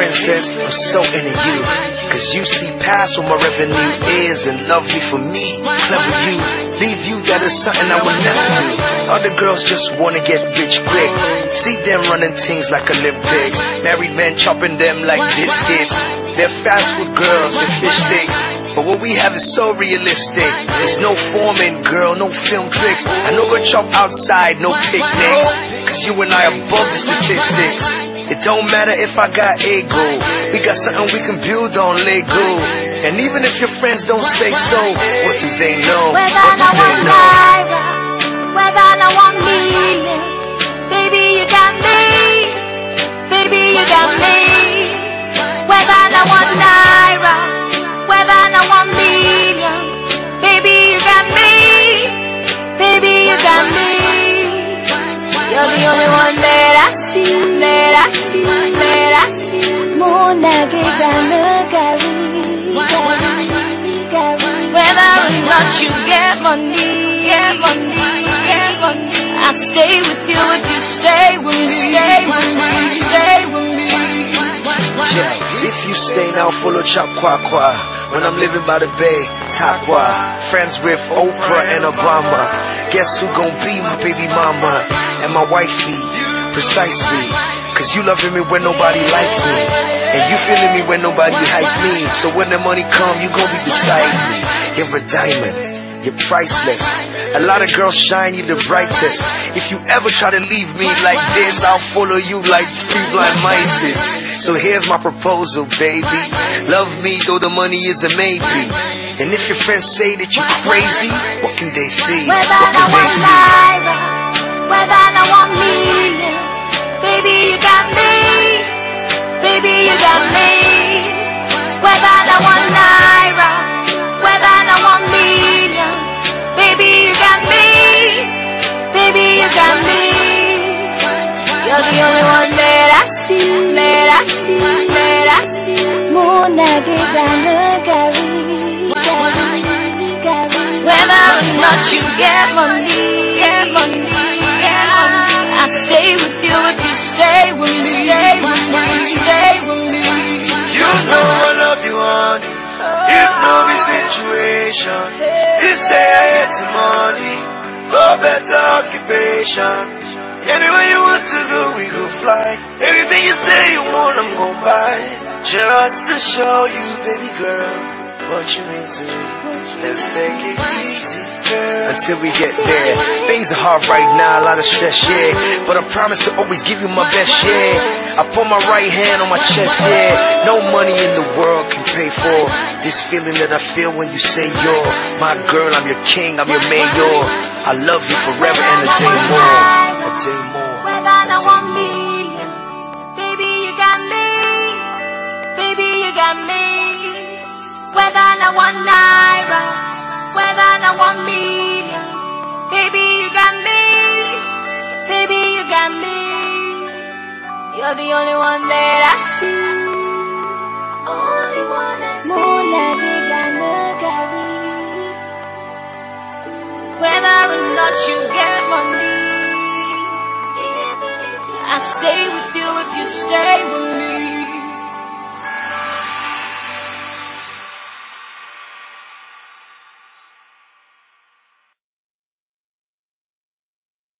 princess, I'm so into you. Cause you see past what my revenue is and love me for me. Clever you, leave you, that is something I would never do. Other girls just wanna get rich quick. See them running things like Olympics. Married men chopping them like biscuits. They're fast food girls, they're fish sticks. But what we have is so realistic. There's no forming, girl, no film tricks. I know go chop outside, no picnics. Cause you and I are above the statistics. It don't matter if I got ego. We got something we can build on Lego. And even if your friends don't say so, what do they know? Whether What do I they want know? whether I want million, baby you got me, baby you got me. Whether I want naira, whether I want million, you get money, get money, get money. I stay with you if you stay with me, stay with me, stay with me. Yeah, if you stay now, follow chop qua qua When I'm living by the bay, Takwa. Friends with Oprah and Obama. Guess who gon' be my baby mama? And my wifey, precisely. Cause you loving me when nobody likes me. And you feeling me when nobody hype me. So when the money come, you gon' be beside me. You're a diamond, you're priceless. A lot of girls shine, you the brightest. If you ever try to leave me like this, I'll follow you like three blind mice. So here's my proposal, baby. Love me though the money is a maybe. And if your friends say that you're crazy, what can they see? What can they want see? whether I want million, the only one that I see, that I see, that I see. 모나게 가는 가위, 가위, 가위. Whether or not you get money, get money, get money. I stay with you if you stay with me, stay with me, stay with me. You know I love you, honey. If no be situation, if say I had to money, for better occupation. Anywhere you want to go, we go fly. Anything you say you want, I'm gon' buy. Just to show you, baby girl, what you mean to me. Let's take it easy. Until we get there. Things are hard right now, a lot of stress, yeah. But I promise to always give you my best, yeah. I put my right hand on my chest, yeah. No money in the world can pay for this feeling that I feel when you say you're my girl. I'm your king, I'm your mayor. I love you forever and a day more. A day more. Whether I want not one naira, whether not one million. Baby, you got me. Baby, you got me. You're the only one that I see. Only one I see. Whether or not you get money, I stay with you if you stay with me.